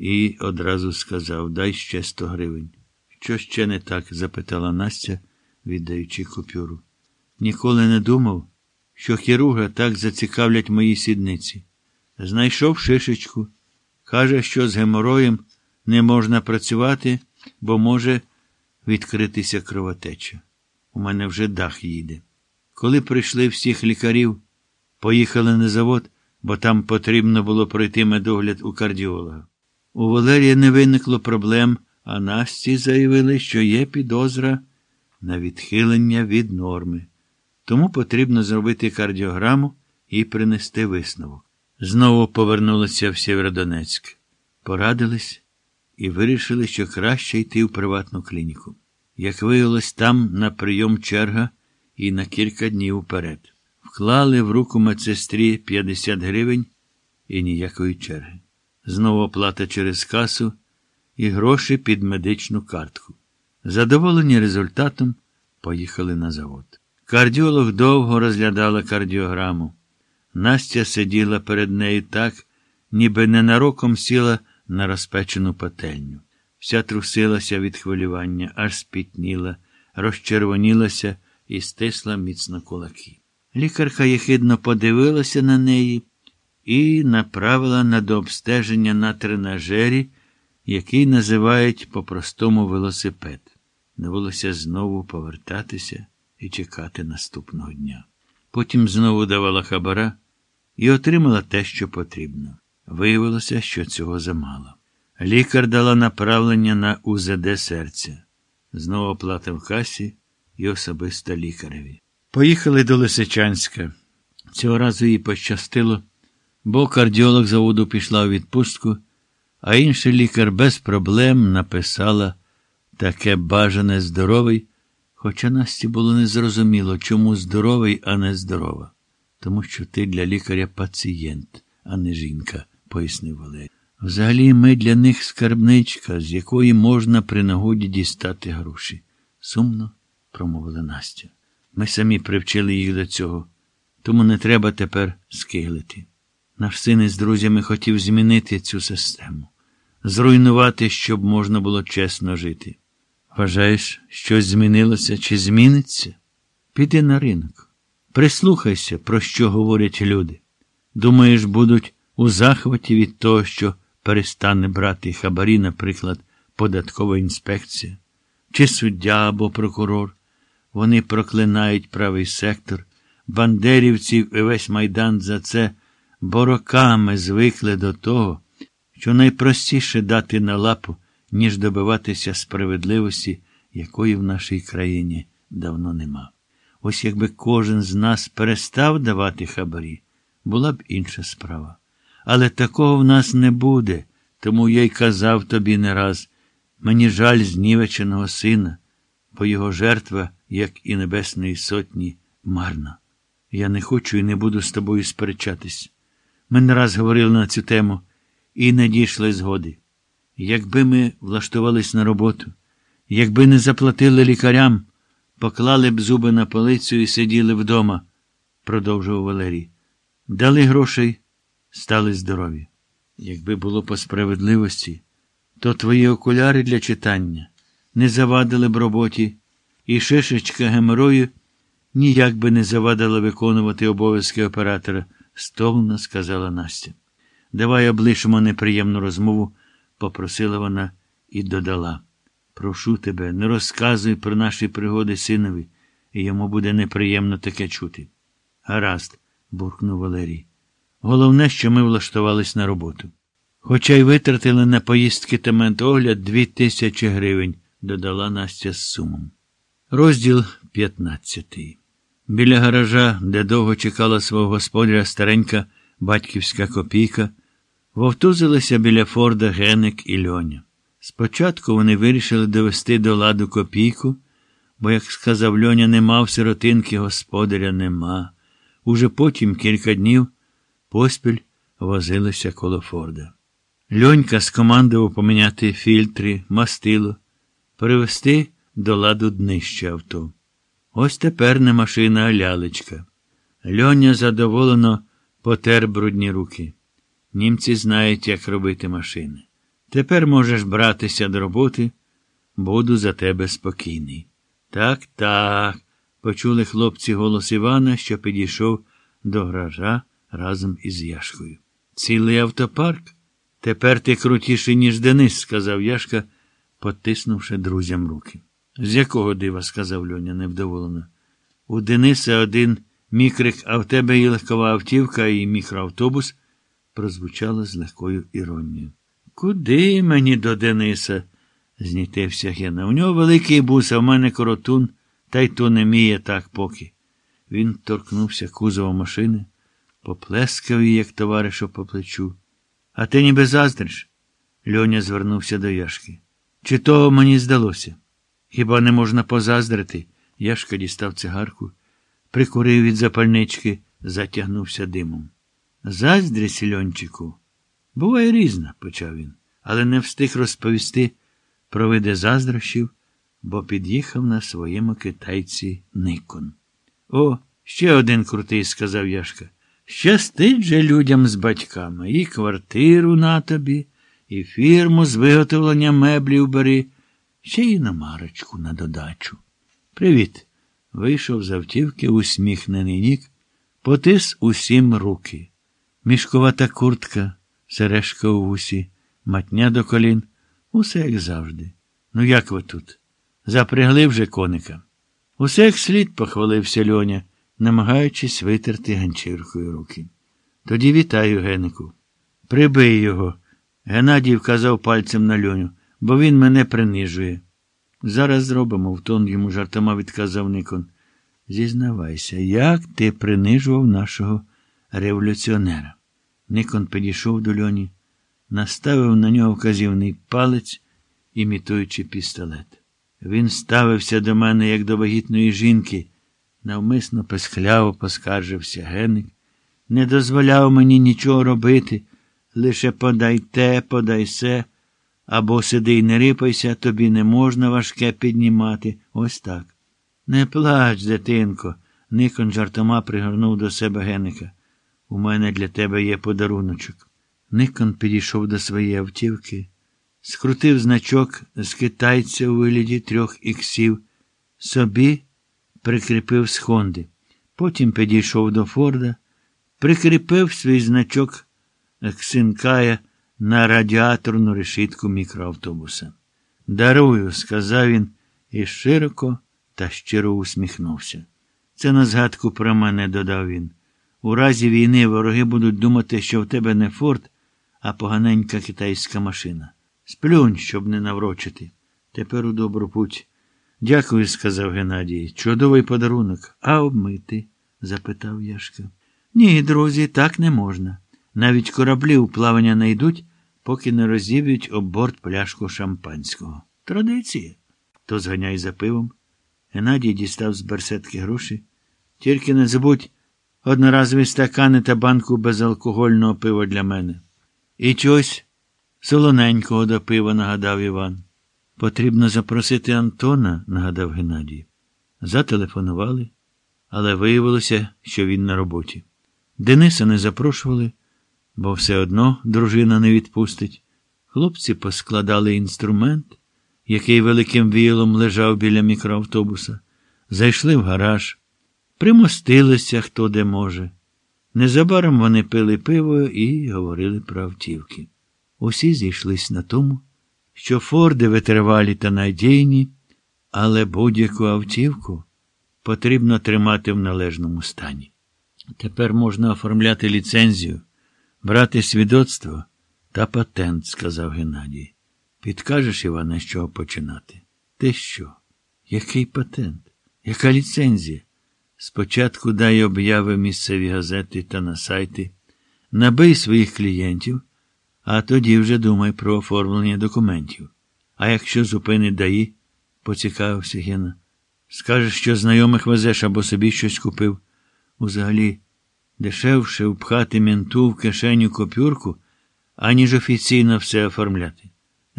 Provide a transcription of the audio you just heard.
і одразу сказав дай ще сто гривень. Що ще не так? запитала Настя, віддаючи купюру. Ніколи не думав, що хірурга так зацікавлять мої сідниці. Знайшов шишечку. Каже, що з гемороєм не можна працювати, бо може відкритися кровотеча. У мене вже дах їде. Коли прийшли всіх лікарів, поїхали на завод, бо там потрібно було пройти медогляд у кардіолога. У Валерія не виникло проблем, а Насті заявили, що є підозра на відхилення від норми. Тому потрібно зробити кардіограму і принести висновок. Знову повернулися в Сєвєродонецьк. Порадились і вирішили, що краще йти в приватну клініку. Як виявилось, там на прийом черга і на кілька днів вперед. Вклали в руку медсестрі 50 гривень і ніякої черги. Знову оплата через касу і гроші під медичну картку. Задоволені результатом, поїхали на завод. Кардіолог довго розглядала кардіограму. Настя сиділа перед нею так, ніби ненароком сіла на розпечену пательню. Вся трусилася від хвилювання, аж спітніла, розчервонілася і стисла міцно кулаки. Лікарка єхидно подивилася на неї і направила на дообстеження на тренажері, який називають по-простому велосипед. Довелося знову повертатися і чекати наступного дня. Потім знову давала хабара і отримала те, що потрібно. Виявилося, що цього замало. Лікар дала направлення на УЗД серця. Знову оплата в касі і особисто лікареві. Поїхали до Лисичанська. Цього разу їй пощастило, бо кардіолог заводу пішла у відпустку, а інший лікар без проблем написала таке бажане здоровий, хоча Насті було незрозуміло, чому здоровий, а не здорова. Тому що ти для лікаря пацієнт, а не жінка, пояснив Валерій. Взагалі ми для них скарбничка, з якої можна при нагоді дістати гроші. Сумно, промовила Настя. Ми самі привчили їх до цього, тому не треба тепер скиглити. Наш син із друзями хотів змінити цю систему, зруйнувати, щоб можна було чесно жити. Вважаєш, щось змінилося чи зміниться? Піди на ринок. Прислухайся, про що говорять люди. Думаєш, будуть у захваті від того, що перестане брати хабарі, наприклад, податкова інспекція, чи суддя або прокурор. Вони проклинають правий сектор, бандерівців і весь майдан за це, бо роками звикли до того, що найпростіше дати на лапу, ніж добиватися справедливості, якої в нашій країні давно нема. Ось якби кожен з нас перестав давати хабарі, була б інша справа. Але такого в нас не буде, тому я й казав тобі не раз мені жаль знівеченого сина, бо його жертва, як і Небесної Сотні, марна. Я не хочу і не буду з тобою сперечатись. Ми не раз говорили на цю тему і не дійшли згоди. Якби ми влаштувались на роботу, якби не заплатили лікарям, поклали б зуби на полицю і сиділи вдома, продовжував Валерій. Дали грошей, стали здорові. Якби було по справедливості, то твої окуляри для читання не завадили б роботі, і шишечка геморою ніяк би не завадила виконувати обов'язки оператора, стовно сказала Настя. Давай облишимо неприємну розмову, попросила вона і додала. Прошу тебе, не розказуй про наші пригоди синові, і йому буде неприємно таке чути. Гаразд, буркнув Валерій. Головне, що ми влаштувались на роботу. Хоча й витратили на поїздки та медогляд дві тисячі гривень, додала Настя з сумом. Розділ 15. Біля гаража, де довго чекала свого господаря старенька батьківська копійка, вовтузилися біля Форда Геник і Льоня. Спочатку вони вирішили довести до ладу копійку, бо, як сказав Льоня, нема в сиротинки господаря нема. Уже потім кілька днів поспіль возилися коло Форда. Льонька скомандував поміняти фільтри, мастило, привезти до ладу днище авто. Ось тепер не машина, а лялечка. Льоня задоволено потер брудні руки. Німці знають, як робити машини. Тепер можеш братися до роботи, буду за тебе спокійний. Так, так, почули хлопці голос Івана, що підійшов до гаража разом із Яшкою. Цілий автопарк? Тепер ти крутіший, ніж Денис, сказав Яшка, потиснувши друзям руки. З якого дива? сказав Льоня невдоволено. У Дениса один мікрик, а в тебе і легкова автівка, і мікроавтобус, прозвучало з легкою іронією. Куди мені до Дениса? знітився Гена. У нього великий бус, а в мене коротун, та й то не міє так поки. Він торкнувся кузова машини, поплескав її, як товаришу по плечу. А ти ніби заздриш? Льоня звернувся до Яшки. Чи то мені здалося? Хіба не можна позаздрити? Яшка дістав цигарку, прикурив від запальнички, затягнувся димом. Заздрість, Льончику, буває різна, почав він, але не встиг розповісти про види заздрощів, бо під'їхав на своєму китайці Никон. О, ще один крутий, сказав Яшка. Щастить же людям з батьками і квартиру на тобі, і фірму з виготовлення меблів бери, ще й на марочку на додачу. Привіт. Вийшов з автівки усміхнений нік, потис усім руки. Мішковата куртка, сережка у вусі, матня до колін, усе як завжди. Ну, як ви тут? Запрягли вже коника. Усе як слід, похвалився Льоня, намагаючись витерти ганчіркою руки. Тоді вітаю, Генику. Прибий його. Геннадій вказав пальцем на льоню, бо він мене принижує. Зараз зробимо, в тон йому жартома відказав Никон. Зізнавайся, як ти принижував нашого революціонера? Никон підійшов до льоні, наставив на нього вказівний палець, імітуючи пістолет. Він ставився до мене, як до вагітної жінки, навмисно песхляво поскаржився геник, не дозволяв мені нічого робити, лише подай те, подай се, або сиди й не рипайся, тобі не можна важке піднімати. Ось так. Не плач, дитинко, Никон жартома пригорнув до себе геника. У мене для тебе є подаруночок. Никон підійшов до своєї автівки, скрутив значок з китайця у вигляді трьох іксів, собі прикріпив з Хонди. Потім підійшов до Форда, прикріпив свій значок Ксинкая на радіаторну решітку мікроавтобуса. Дарую, сказав він і широко та щиро усміхнувся. Це на згадку про мене, додав він. У разі війни вороги будуть думати, що в тебе не форт, а поганенька китайська машина. Сплюнь, щоб не наврочити. Тепер у добру путь. Дякую, сказав Геннадій. Чудовий подарунок. А обмити? запитав Яшка. Ні, друзі, так не можна. Навіть кораблі у плавання не йдуть, поки не розіб'ють об борт пляшку шампанського. Традиція. То зганяй за пивом. Геннадій дістав з берсетки гроші. Тільки не забудь одноразові стакани та банку безалкогольного пива для мене. І чогось солоненького до пива, нагадав Іван. Потрібно запросити Антона, нагадав Геннадій. Зателефонували, але виявилося, що він на роботі. Дениса не запрошували, бо все одно дружина не відпустить. Хлопці поскладали інструмент, який великим віялом лежав біля мікроавтобуса, зайшли в гараж, примостилися хто де може. Незабаром вони пили пиво і говорили про автівки. Усі зійшлись на тому, що Форди витривалі та надійні, але будь-яку автівку потрібно тримати в належному стані. Тепер можна оформляти ліцензію, брати свідоцтво та патент, сказав Геннадій. Підкажеш, Іване, з чого починати? Ти що? Який патент? Яка ліцензія? Спочатку дай обяви місцеві газети та на сайти, набий своїх клієнтів, а тоді вже думай про оформлення документів. А якщо зупини даї, поцікавився Гена. Скажеш, що знайомих везеш або собі щось купив. Узагалі, дешевше впхати менту в кишеню копюрку, аніж офіційно все оформляти.